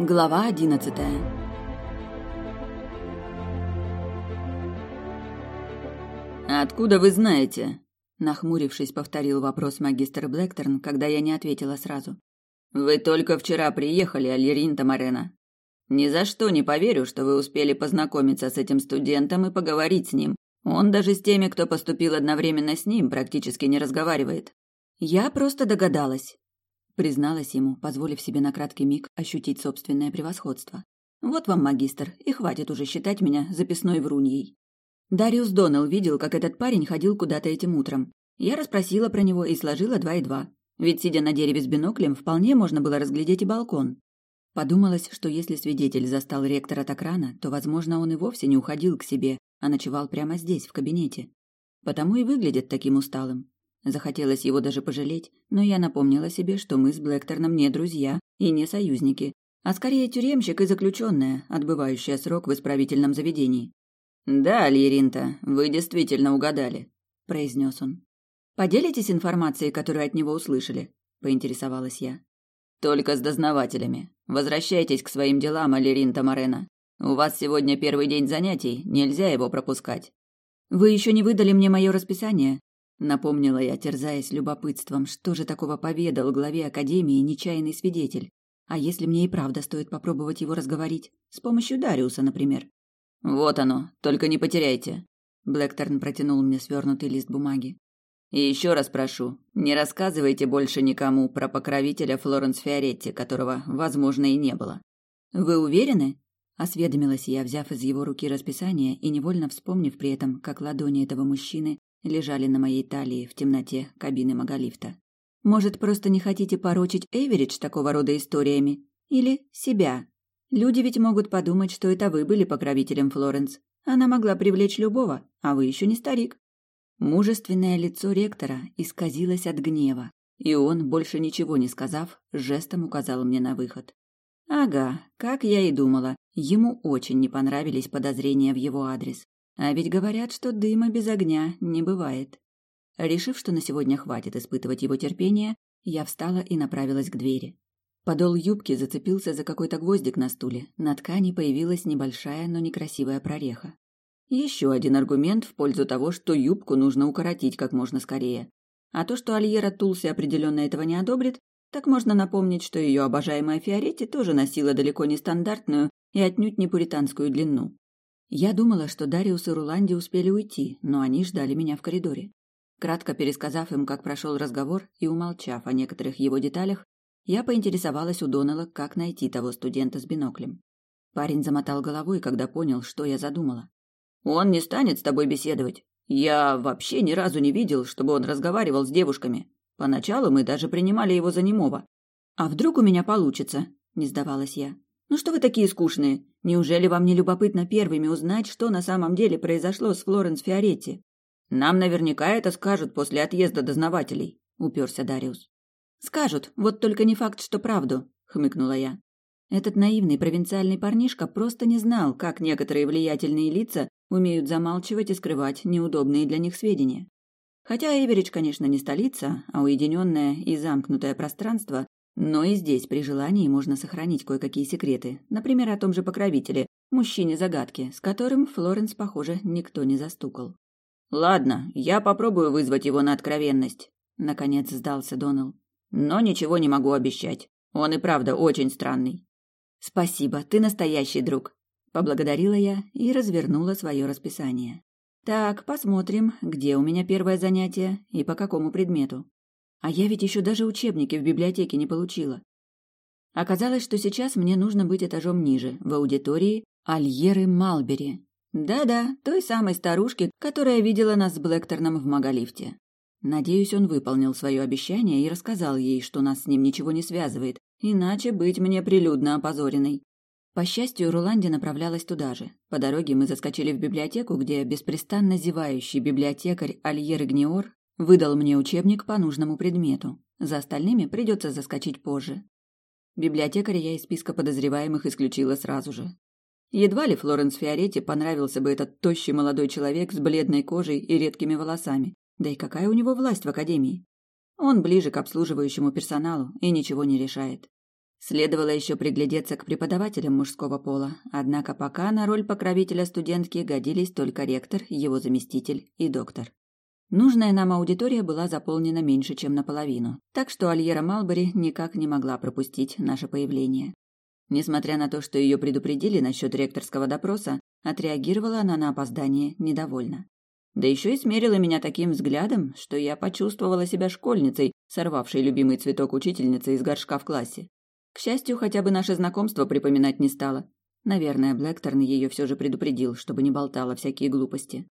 Глава одиннадцатая «Откуда вы знаете?» Нахмурившись, повторил вопрос магистр Блэкторн, когда я не ответила сразу. «Вы только вчера приехали, Альерин Тамарена. Ни за что не поверю, что вы успели познакомиться с этим студентом и поговорить с ним. Он даже с теми, кто поступил одновременно с ним, практически не разговаривает». «Я просто догадалась», — призналась ему, позволив себе на краткий миг ощутить собственное превосходство. «Вот вам, магистр, и хватит уже считать меня записной вруньей». Дариус Доннелл видел, как этот парень ходил куда-то этим утром. Я расспросила про него и сложила два и два. Ведь, сидя на дереве с биноклем, вполне можно было разглядеть и балкон. Подумалось, что если свидетель застал ректора так рано, то, возможно, он и вовсе не уходил к себе, а ночевал прямо здесь, в кабинете. Потому и выглядит таким усталым. Захотелось его даже пожалеть, но я напомнила себе, что мы с Блэкторном не друзья и не союзники, а скорее тюремщик и заключенная, отбывающая срок в исправительном заведении. «Да, Лиринта, вы действительно угадали», — произнес он. «Поделитесь информацией, которую от него услышали?» — поинтересовалась я. «Только с дознавателями. Возвращайтесь к своим делам, Алиринта Морена. У вас сегодня первый день занятий, нельзя его пропускать». «Вы еще не выдали мне мое расписание?» Напомнила я, терзаясь любопытством, что же такого поведал главе Академии нечаянный свидетель. А если мне и правда стоит попробовать его разговорить? С помощью Дариуса, например. «Вот оно, только не потеряйте». Блэкторн протянул мне свернутый лист бумаги. «И еще раз прошу, не рассказывайте больше никому про покровителя Флоренс Фиоретти, которого, возможно, и не было». «Вы уверены?» – осведомилась я, взяв из его руки расписание и невольно вспомнив при этом, как ладони этого мужчины лежали на моей талии в темноте кабины маголифта. «Может, просто не хотите порочить Эйверидж такого рода историями? Или себя?» Люди ведь могут подумать, что это вы были покровителем Флоренс. Она могла привлечь любого, а вы еще не старик. Мужественное лицо ректора исказилось от гнева, и он, больше ничего не сказав, жестом указал мне на выход. Ага, как я и думала, ему очень не понравились подозрения в его адрес. А ведь говорят, что дыма без огня не бывает. Решив, что на сегодня хватит испытывать его терпение, я встала и направилась к двери. Подол юбки зацепился за какой-то гвоздик на стуле. На ткани появилась небольшая, но некрасивая прореха. Еще один аргумент в пользу того, что юбку нужно укоротить как можно скорее. А то, что Альера Тулси определенно этого не одобрит, так можно напомнить, что ее обожаемая Фиоретти тоже носила далеко не стандартную и отнюдь не пуританскую длину. Я думала, что Дариус и Руланди успели уйти, но они ждали меня в коридоре. Кратко пересказав им, как прошел разговор, и умолчав о некоторых его деталях, я поинтересовалась у Донала, как найти того студента с биноклем. Парень замотал головой, когда понял, что я задумала. «Он не станет с тобой беседовать. Я вообще ни разу не видел, чтобы он разговаривал с девушками. Поначалу мы даже принимали его за немого. А вдруг у меня получится?» – не сдавалась я. «Ну что вы такие скучные? Неужели вам не любопытно первыми узнать, что на самом деле произошло с Флоренс Фиоретти?» «Нам наверняка это скажут после отъезда дознавателей», – уперся Дариус. Скажут, вот только не факт, что правду, хмыкнула я. Этот наивный провинциальный парнишка просто не знал, как некоторые влиятельные лица умеют замалчивать и скрывать неудобные для них сведения. Хотя Эверидж, конечно, не столица, а уединенное и замкнутое пространство, но и здесь при желании можно сохранить кое-какие секреты, например, о том же покровителе, мужчине-загадке, с которым Флоренс, похоже, никто не застукал. «Ладно, я попробую вызвать его на откровенность», — наконец сдался Донал. Но ничего не могу обещать. Он и правда очень странный. Спасибо, ты настоящий друг, поблагодарила я и развернула свое расписание. Так, посмотрим, где у меня первое занятие и по какому предмету. А я ведь еще даже учебники в библиотеке не получила. Оказалось, что сейчас мне нужно быть этажом ниже, в аудитории Альеры Малбери. Да-да, той самой старушки, которая видела нас с Блэкторном в Маголифте. Надеюсь, он выполнил свое обещание и рассказал ей, что нас с ним ничего не связывает, иначе быть мне прилюдно опозоренной. По счастью, Руланди направлялась туда же. По дороге мы заскочили в библиотеку, где беспрестанно зевающий библиотекарь Альер Игниор выдал мне учебник по нужному предмету. За остальными придется заскочить позже. Библиотекаря я из списка подозреваемых исключила сразу же. Едва ли Флоренс Фиоретти понравился бы этот тощий молодой человек с бледной кожей и редкими волосами. Да и какая у него власть в академии? Он ближе к обслуживающему персоналу и ничего не решает. Следовало еще приглядеться к преподавателям мужского пола, однако пока на роль покровителя студентки годились только ректор, его заместитель и доктор. Нужная нам аудитория была заполнена меньше, чем наполовину, так что Альера Малбери никак не могла пропустить наше появление. Несмотря на то, что ее предупредили насчет ректорского допроса, отреагировала она на опоздание недовольно. Да еще и смерила меня таким взглядом, что я почувствовала себя школьницей, сорвавшей любимый цветок учительницы из горшка в классе. К счастью, хотя бы наше знакомство припоминать не стала. Наверное, Блэкторн ее все же предупредил, чтобы не болтала всякие глупости.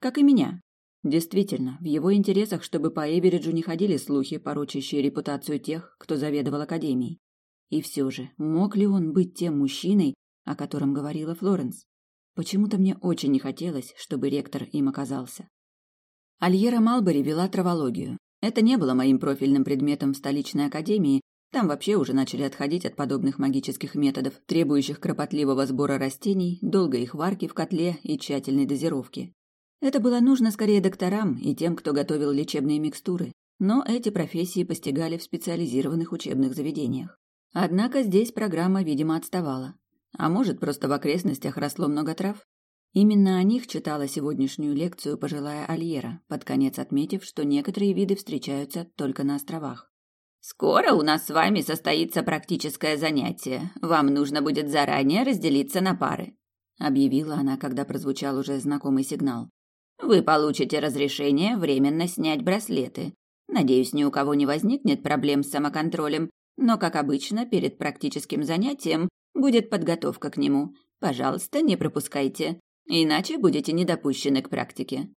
Как и меня. Действительно, в его интересах, чтобы по Эвериджу не ходили слухи, порочащие репутацию тех, кто заведовал академией. И все же, мог ли он быть тем мужчиной, о котором говорила Флоренс? Почему-то мне очень не хотелось, чтобы ректор им оказался. Альера Малбери вела травологию. Это не было моим профильным предметом в столичной академии, там вообще уже начали отходить от подобных магических методов, требующих кропотливого сбора растений, долгой их варки в котле и тщательной дозировки. Это было нужно скорее докторам и тем, кто готовил лечебные микстуры, но эти профессии постигали в специализированных учебных заведениях. Однако здесь программа, видимо, отставала. А может, просто в окрестностях росло много трав? Именно о них читала сегодняшнюю лекцию пожилая Альера, под конец отметив, что некоторые виды встречаются только на островах. «Скоро у нас с вами состоится практическое занятие. Вам нужно будет заранее разделиться на пары», — объявила она, когда прозвучал уже знакомый сигнал. «Вы получите разрешение временно снять браслеты. Надеюсь, ни у кого не возникнет проблем с самоконтролем, но, как обычно, перед практическим занятием Будет подготовка к нему. Пожалуйста, не пропускайте, иначе будете недопущены к практике.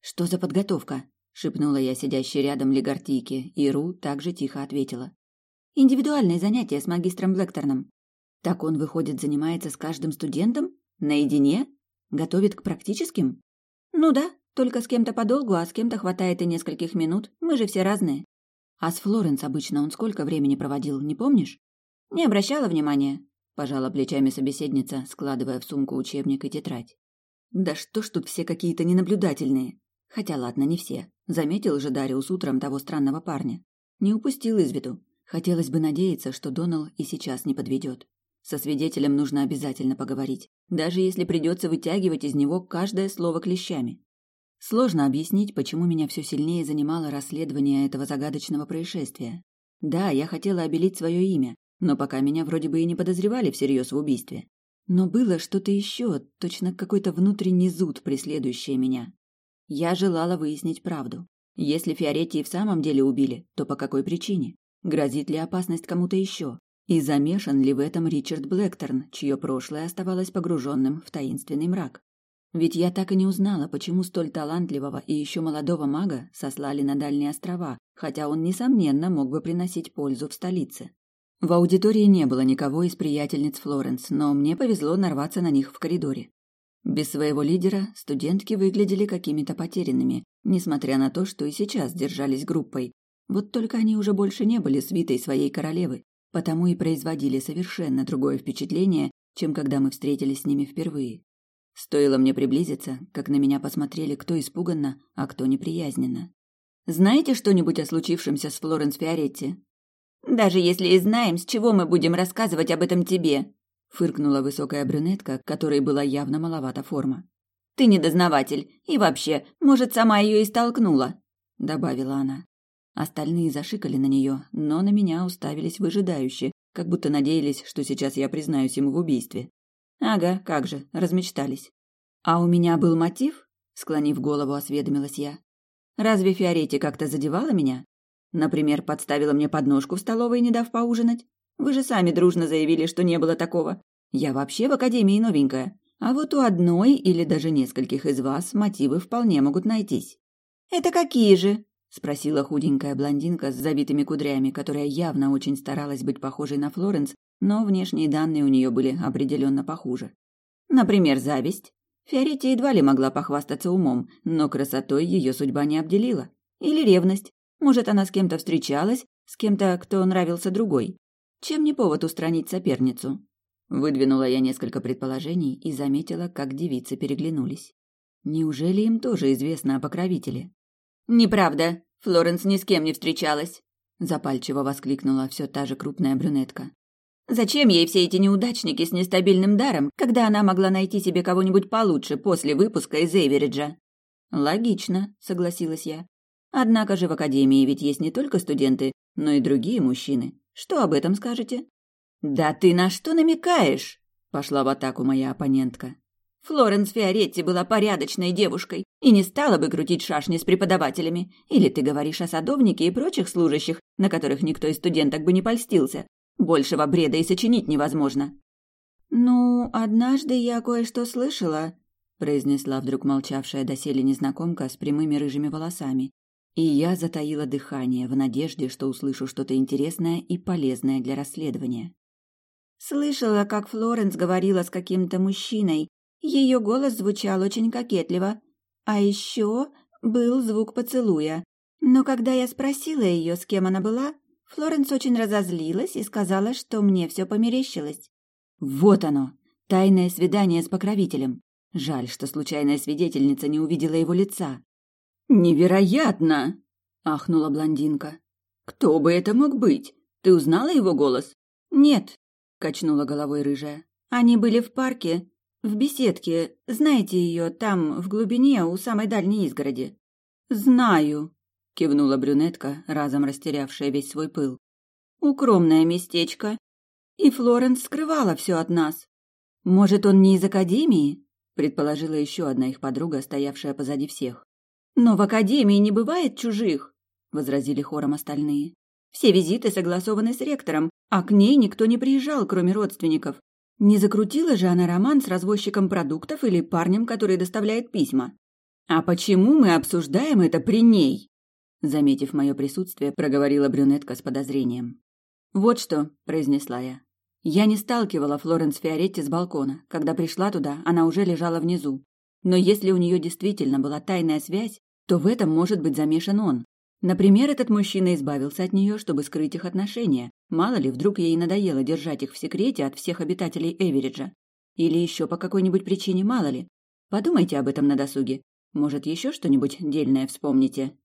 Что за подготовка? шипнула я сидящей рядом Легартийке, и Ру также тихо ответила. Индивидуальное занятие с магистром Блэкторном. Так он выходит, занимается с каждым студентом наедине, готовит к практическим? Ну да, только с кем-то подолгу, а с кем-то хватает и нескольких минут. Мы же все разные. А с Флоренс обычно он сколько времени проводил, не помнишь? Не обращала внимания, пожала плечами собеседница, складывая в сумку учебник и тетрадь. Да что ж тут все какие-то ненаблюдательные. Хотя ладно, не все. Заметил же Дариус утром того странного парня. Не упустил из виду. Хотелось бы надеяться, что Донал и сейчас не подведет. Со свидетелем нужно обязательно поговорить, даже если придется вытягивать из него каждое слово клещами. Сложно объяснить, почему меня все сильнее занимало расследование этого загадочного происшествия. Да, я хотела обелить свое имя, но пока меня вроде бы и не подозревали всерьез в убийстве. Но было что-то еще, точно какой-то внутренний зуд, преследующий меня. Я желала выяснить правду. Если Фиоретти в самом деле убили, то по какой причине? Грозит ли опасность кому-то еще? И замешан ли в этом Ричард Блэкторн, чье прошлое оставалось погруженным в таинственный мрак? Ведь я так и не узнала, почему столь талантливого и еще молодого мага сослали на дальние острова, хотя он, несомненно, мог бы приносить пользу в столице. В аудитории не было никого из приятельниц Флоренс, но мне повезло нарваться на них в коридоре. Без своего лидера студентки выглядели какими-то потерянными, несмотря на то, что и сейчас держались группой. Вот только они уже больше не были свитой своей королевы, потому и производили совершенно другое впечатление, чем когда мы встретились с ними впервые. Стоило мне приблизиться, как на меня посмотрели кто испуганно, а кто неприязненно. «Знаете что-нибудь о случившемся с Флоренс Фиоретти?» Даже если и знаем, с чего мы будем рассказывать об этом тебе, фыркнула высокая брюнетка, которой была явно маловата форма. Ты не дознаватель, и вообще, может, сама ее и столкнула, добавила она. Остальные зашикали на нее, но на меня уставились выжидающе, как будто надеялись, что сейчас я признаюсь им в убийстве. Ага, как же, размечтались. А у меня был мотив? Склонив голову, осведомилась я. Разве Фиорети как-то задевала меня? Например, подставила мне подножку в столовой, не дав поужинать. Вы же сами дружно заявили, что не было такого. Я вообще в академии новенькая. А вот у одной или даже нескольких из вас мотивы вполне могут найтись. Это какие же? Спросила худенькая блондинка с забитыми кудрями, которая явно очень старалась быть похожей на Флоренс, но внешние данные у нее были определенно похуже. Например, зависть. Фиорити едва ли могла похвастаться умом, но красотой ее судьба не обделила. Или ревность. Может, она с кем-то встречалась, с кем-то, кто нравился другой. Чем не повод устранить соперницу? Выдвинула я несколько предположений и заметила, как девицы переглянулись. Неужели им тоже известно о покровителе? Неправда. Флоренс ни с кем не встречалась, запальчиво воскликнула все та же крупная брюнетка. Зачем ей все эти неудачники с нестабильным даром, когда она могла найти себе кого-нибудь получше после выпуска из Эйвериджа? Логично, согласилась я. Однако же в академии ведь есть не только студенты, но и другие мужчины. Что об этом скажете? Да ты на что намекаешь? Пошла в атаку моя оппонентка. Флоренс Фиоретти была порядочной девушкой и не стала бы крутить шашни с преподавателями. Или ты говоришь о садовнике и прочих служащих, на которых никто из студенток бы не польстился. Большего бреда и сочинить невозможно. «Ну, однажды я кое-что слышала», — произнесла вдруг молчавшая доселе незнакомка с прямыми рыжими волосами. И я затаила дыхание в надежде, что услышу что-то интересное и полезное для расследования. Слышала, как Флоренс говорила с каким-то мужчиной, ее голос звучал очень кокетливо. А еще был звук поцелуя. Но когда я спросила ее, с кем она была, Флоренс очень разозлилась и сказала, что мне все померещилось. Вот оно, тайное свидание с покровителем. Жаль, что случайная свидетельница не увидела его лица. «Невероятно!» — ахнула блондинка. «Кто бы это мог быть? Ты узнала его голос?» «Нет», — качнула головой рыжая. «Они были в парке, в беседке. Знаете ее, там, в глубине, у самой дальней изгороди. Знаю, кивнула брюнетка, разом растерявшая весь свой пыл. Укромное местечко. И Флоренс скрывала все от нас. Может, он не из академии? предположила еще одна их подруга, стоявшая позади всех. Но в академии не бывает чужих, возразили хором остальные. Все визиты согласованы с ректором, а к ней никто не приезжал, кроме родственников. Не закрутила же она роман с развозчиком продуктов или парнем, который доставляет письма. А почему мы обсуждаем это при ней? Заметив мое присутствие, проговорила брюнетка с подозрением. Вот что, произнесла я. Я не сталкивала Флоренс Фиоретти с балкона. Когда пришла туда, она уже лежала внизу. Но если у нее действительно была тайная связь, то в этом может быть замешан он. Например, этот мужчина избавился от нее, чтобы скрыть их отношения. Мало ли, вдруг ей надоело держать их в секрете от всех обитателей Эвериджа. Или еще по какой-нибудь причине, мало ли. Подумайте об этом на досуге. Может, еще что-нибудь дельное вспомните.